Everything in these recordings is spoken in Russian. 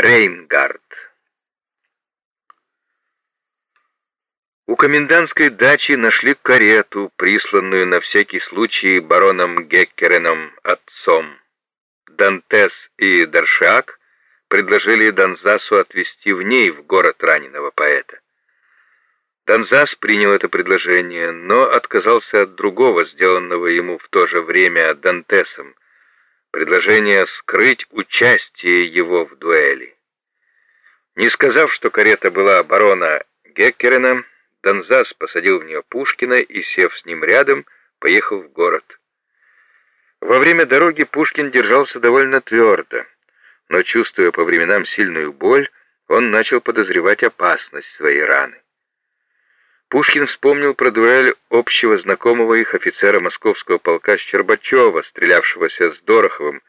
Рейнгард. У комендантской дачи нашли карету, присланную на всякий случай бароном Геккереном отцом. Дантес и Даршак предложили Донзасу отвезти в ней в город раненого поэта. Донзас принял это предложение, но отказался от другого, сделанного ему в то же время Дантесом, предложение скрыть участие его в дуэли. Не сказав, что карета была барона Геккерена, Донзас посадил в нее Пушкина и, сев с ним рядом, поехал в город. Во время дороги Пушкин держался довольно твердо, но, чувствуя по временам сильную боль, он начал подозревать опасность своей раны. Пушкин вспомнил про дуэль общего знакомого их офицера московского полка Щербачева, стрелявшегося с Дороховым,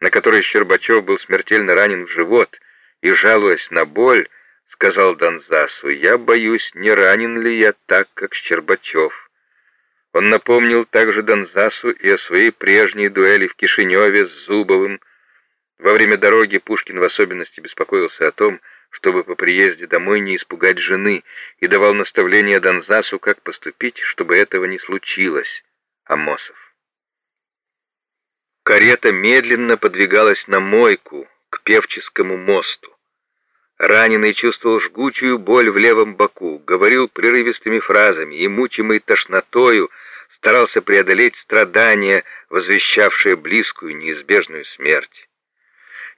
на которой Щербачев был смертельно ранен в живот, и, жалуясь на боль, сказал Донзасу, «Я боюсь, не ранен ли я так, как Щербачев». Он напомнил также Донзасу и о своей прежней дуэли в Кишиневе с Зубовым. Во время дороги Пушкин в особенности беспокоился о том, чтобы по приезде домой не испугать жены, и давал наставление Донзасу, как поступить, чтобы этого не случилось. Амосов. Карета медленно подвигалась на мойку, к Певческому мосту. Раненый чувствовал жгучую боль в левом боку, говорил прерывистыми фразами и, мучимый тошнотою, старался преодолеть страдания, возвещавшие близкую неизбежную смерть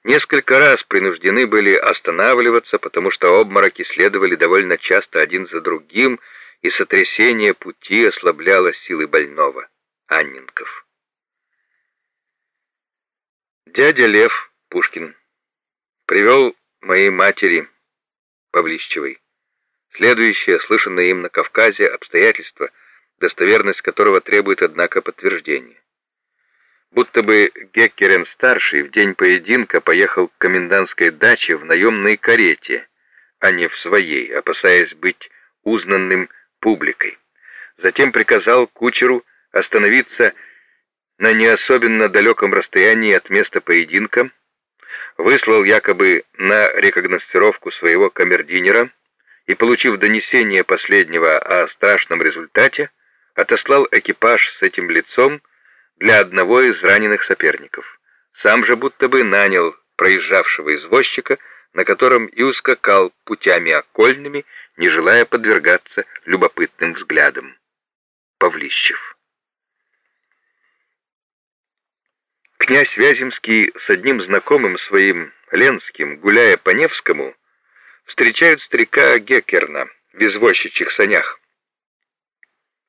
несколько раз принуждены были останавливаться, потому что обмороки следовали довольно часто один за другим, и сотрясение пути ослабляло силы больного. Анненков. Дядя Лев Пушкин привел моей матери Павлищевой следующее, слышанное им на Кавказе, обстоятельство, достоверность которого требует, однако, подтверждения будто бы Геккерен-старший в день поединка поехал к комендантской даче в наемной карете, а не в своей, опасаясь быть узнанным публикой. Затем приказал кучеру остановиться на не особенно далеком расстоянии от места поединка, выслал якобы на рекогностировку своего камердинера и, получив донесение последнего о страшном результате, отослал экипаж с этим лицом для одного из раненых соперников. Сам же будто бы нанял проезжавшего извозчика, на котором и ускакал путями окольными, не желая подвергаться любопытным взглядам. Павлищев. Князь Вяземский с одним знакомым своим, Ленским, гуляя по Невскому, встречают старика Геккерна в извозчичьих санях.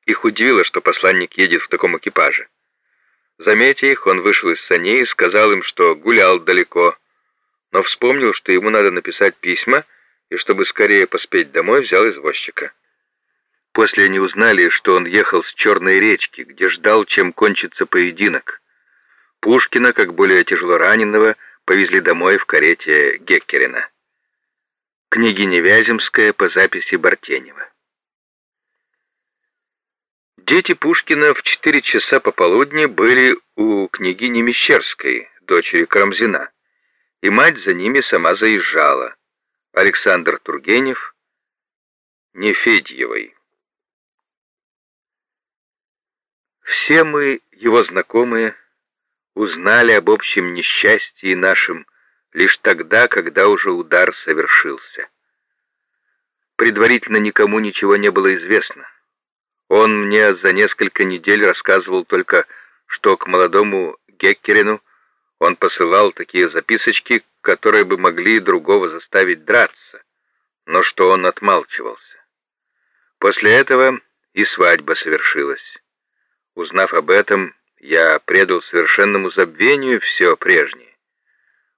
Их удивило, что посланник едет в таком экипаже. Заметя их, он вышел из саней и сказал им, что гулял далеко, но вспомнил, что ему надо написать письма, и чтобы скорее поспеть домой, взял извозчика. После они узнали, что он ехал с Черной речки, где ждал, чем кончится поединок. Пушкина, как более тяжело раненого, повезли домой в карете Геккерина. Княгиня Вяземская по записи Бартенева. Дети Пушкина в четыре часа пополудни были у княгини Мещерской, дочери Карамзина, и мать за ними сама заезжала. Александр Тургенев, Нефедьевой. Все мы, его знакомые, узнали об общем несчастье нашем лишь тогда, когда уже удар совершился. Предварительно никому ничего не было известно. Он мне за несколько недель рассказывал только, что к молодому Геккерину он посылал такие записочки, которые бы могли другого заставить драться, но что он отмалчивался. После этого и свадьба совершилась. Узнав об этом, я предал совершенному забвению все прежнее.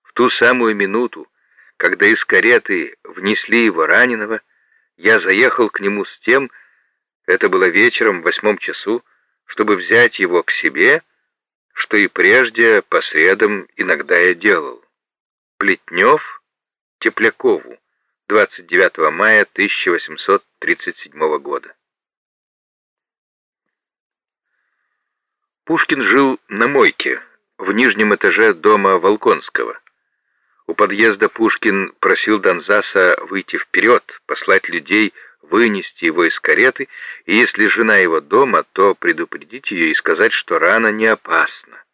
В ту самую минуту, когда из кареты внесли его раненого, я заехал к нему с тем, это было вечером в восьмом часу, чтобы взять его к себе, что и прежде по средам иногда я делал. Плетнев Теплякову, 29 мая 1837 года. Пушкин жил на мойке, в нижнем этаже дома Волконского. У подъезда Пушкин просил Донзаса выйти вперед, послать людей, вынести его из кареты, и если жена его дома, то предупредить ее и сказать, что рана не опасна.